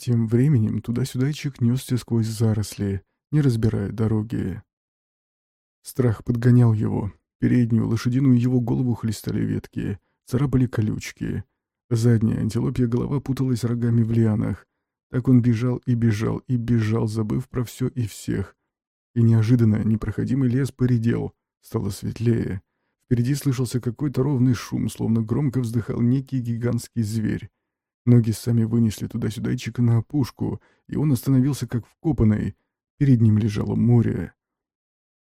Тем временем туда-сюдайчик несся сквозь заросли, не разбирая дороги. Страх подгонял его. Переднюю лошадиную его голову хлестали ветки, царапали колючки. Задняя антилопья голова путалась рогами в лианах. Так он бежал и бежал и бежал, забыв про все и всех. И неожиданно непроходимый лес поредел, стало светлее. Впереди слышался какой-то ровный шум, словно громко вздыхал некий гигантский зверь. Ноги сами вынесли туда-сюдайчика на опушку, и он остановился как вкопанный. Перед ним лежало море.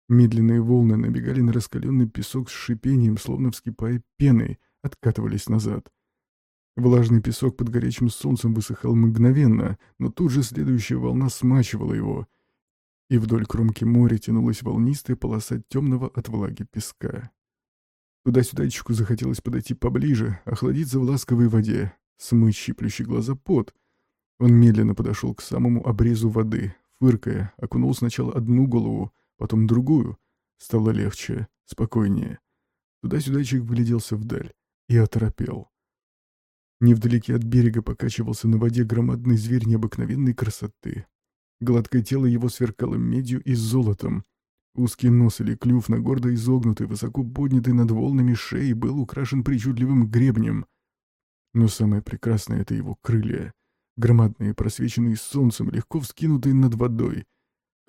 Медленные волны набегали на раскаленный песок с шипением, словно вскипая пеной, откатывались назад. Влажный песок под горячим солнцем высыхал мгновенно, но тут же следующая волна смачивала его, и вдоль кромки моря тянулась волнистая полоса темного от влаги песка. Туда-сюдайчику захотелось подойти поближе, охладиться в ласковой воде, смыть щиплющий глаза пот. Он медленно подошел к самому обрезу воды, фыркая, окунул сначала одну голову, потом другую. Стало легче, спокойнее. Туда-сюдайчик выгляделся вдаль и оторопел. Невдалеке от берега покачивался на воде громадный зверь необыкновенной красоты. Гладкое тело его сверкало медью и золотом. Узкий нос или клюв на гордо изогнутый, высоко поднятый над волнами шеи был украшен причудливым гребнем — но самое прекрасное — это его крылья, громадные, просвеченные солнцем, легко вскинутые над водой.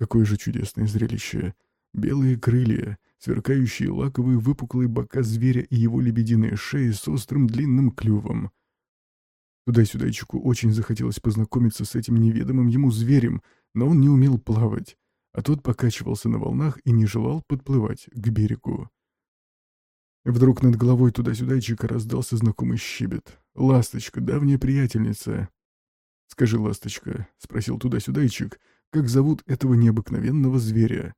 Какое же чудесное зрелище! Белые крылья, сверкающие лаковые выпуклые бока зверя и его лебединая шея с острым длинным клювом. Туда-сюдайчику очень захотелось познакомиться с этим неведомым ему зверем, но он не умел плавать, а тот покачивался на волнах и не желал подплывать к берегу. Вдруг над головой туда-сюдайчика раздался знакомый щебет. «Ласточка, давняя приятельница». «Скажи, ласточка», — спросил туда-сюдайчик, — «как зовут этого необыкновенного зверя?»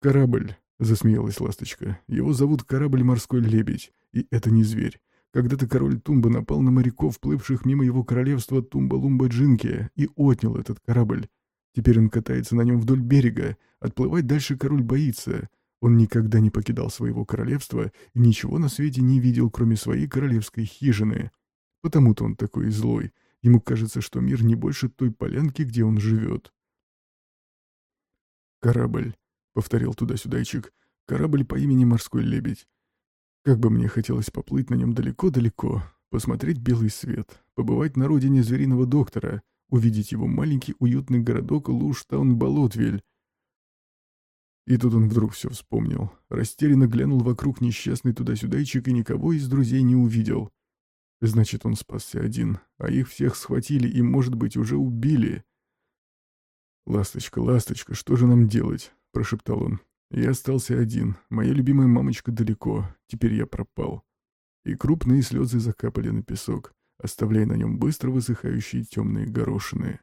«Корабль», — засмеялась ласточка. «Его зовут корабль «Морской лебедь», и это не зверь. Когда-то король Тумба напал на моряков, плывших мимо его королевства Тумба-Лумба-Джинки, и отнял этот корабль. Теперь он катается на нем вдоль берега. Отплывать дальше король боится. Он никогда не покидал своего королевства и ничего на свете не видел, кроме своей королевской хижины. Потому-то он такой злой. Ему кажется, что мир не больше той полянки, где он живет. «Корабль», — повторил туда-сюдайчик, — «корабль по имени Морской Лебедь. Как бы мне хотелось поплыть на нем далеко-далеко, посмотреть белый свет, побывать на родине звериного доктора, увидеть его маленький уютный городок Луштаун-Болотвель, и тут он вдруг все вспомнил. Растерянно глянул вокруг несчастный туда-сюдайчик и никого из друзей не увидел. Значит, он спасся один, а их всех схватили и, может быть, уже убили. «Ласточка, ласточка, что же нам делать?» — прошептал он. «Я остался один. Моя любимая мамочка далеко. Теперь я пропал». И крупные слезы закапали на песок, оставляя на нем быстро высыхающие темные горошины.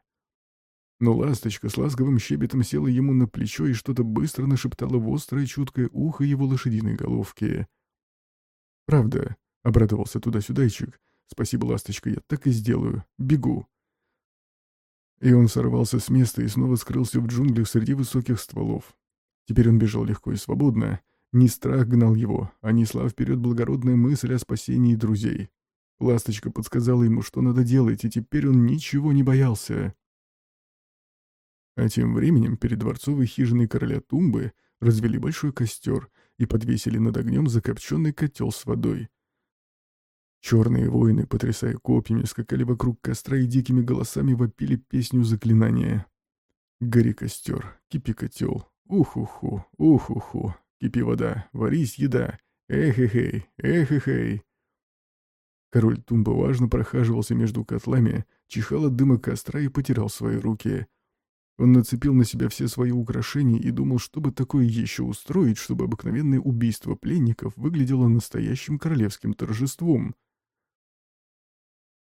Но ласточка с ласковым щебетом села ему на плечо и что-то быстро нашептала в острое чуткое ухо его лошадиной головки. «Правда», — обрадовался туда-сюдайчик. «Спасибо, ласточка, я так и сделаю. Бегу». И он сорвался с места и снова скрылся в джунглях среди высоких стволов. Теперь он бежал легко и свободно. Не страх гнал его, а несла вперед благородная мысль о спасении друзей. Ласточка подсказала ему, что надо делать, и теперь он ничего не боялся. А тем временем перед дворцовой хижиной короля Тумбы развели большой костер и подвесили над огнем закопченный котел с водой. Черные воины, потрясая копьями, скакали вокруг костра и дикими голосами вопили песню заклинания. «Гори костер, кипи котел, ух-уху, ух-уху, кипи вода, варись еда, эх-эх-эй, эх-эх-эй». Король Тумба важно прохаживался между котлами, чихал от дыма костра и потирал свои руки — он нацепил на себя все свои украшения и думал, чтобы такое еще устроить, чтобы обыкновенное убийство пленников выглядело настоящим королевским торжеством.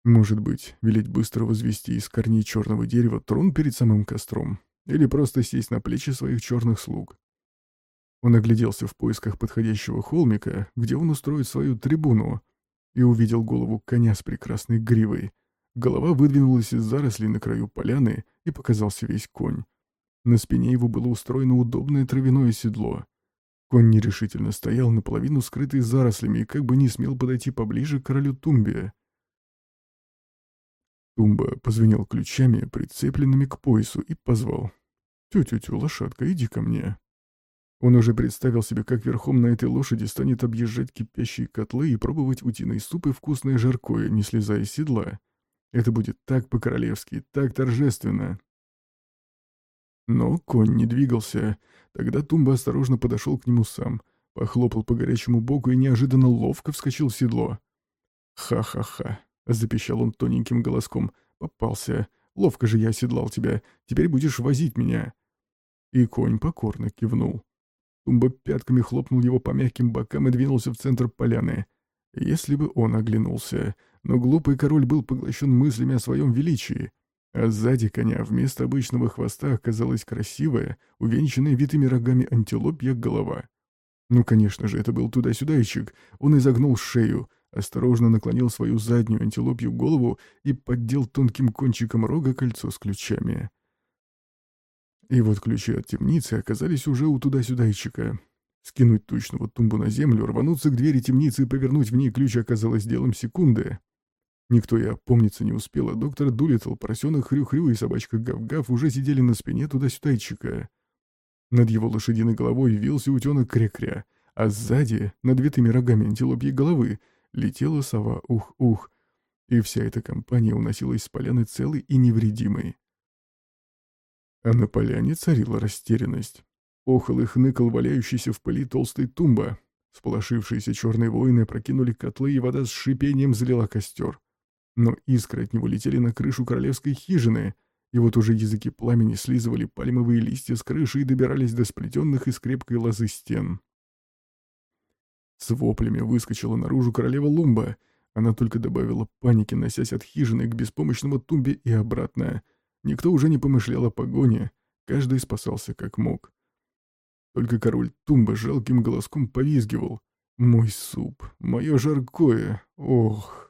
Может быть, велеть быстро возвести из корней черного дерева трон перед самым костром, или просто сесть на плечи своих черных слуг. Он огляделся в поисках подходящего холмика, где он устроит свою трибуну, и увидел голову коня с прекрасной гривой — Голова выдвинулась из зарослей на краю поляны, и показался весь конь. На спине его было устроено удобное травяное седло. Конь нерешительно стоял, наполовину скрытый зарослями, и как бы не смел подойти поближе к королю Тумбе. Тумба позвенел ключами, прицепленными к поясу, и позвал. «Тю-тю-тю, лошадка, иди ко мне». Он уже представил себе, как верхом на этой лошади станет объезжать кипящие котлы и пробовать утиные супы вкусное жаркое, не слезая с седла. Это будет так по-королевски, так торжественно. Но конь не двигался. Тогда Тумба осторожно подошел к нему сам, похлопал по горячему боку и неожиданно ловко вскочил в седло. «Ха-ха-ха», — запищал он тоненьким голоском, — «попался. Ловко же я оседлал тебя. Теперь будешь возить меня». И конь покорно кивнул. Тумба пятками хлопнул его по мягким бокам и двинулся в центр поляны. Если бы он оглянулся, но глупый король был поглощен мыслями о своем величии, а сзади коня вместо обычного хвоста оказалась красивая, увенчанная витыми рогами антилопья голова. Ну, конечно же, это был туда-сюдайчик. Он изогнул шею, осторожно наклонил свою заднюю антилопью голову и поддел тонким кончиком рога кольцо с ключами. И вот ключи от темницы оказались уже у туда-сюдайчика. Скинуть тучного тумбу на землю, рвануться к двери темницы и повернуть в ней ключ оказалось делом секунды. Никто и опомниться не успел, а доктор Дулитл, поросенок Хрю-Хрю и собачка Гав-Гав уже сидели на спине туда-сюдайчика. Над его лошадиной головой вился утенок Кря-Кря, а сзади, над витыми рогами антилопьей головы, летела сова Ух-Ух, и вся эта компания уносилась с поляны целой и невредимой. А на поляне царила растерянность. Охал и хныкал валяющийся в пыли толстый тумба. Сполошившиеся черные воины прокинули котлы, и вода с шипением залила костер. Но искры от него летели на крышу королевской хижины, и вот уже языки пламени слизывали пальмовые листья с крыши и добирались до сплетенных из крепкой лозы стен. С воплями выскочила наружу королева Лумба. Она только добавила паники, носясь от хижины к беспомощному тумбе и обратно — Никто уже не помышлял о погоне, каждый спасался как мог. Только король Тумба жалким голоском повизгивал. «Мой суп, мое жаркое, ох!»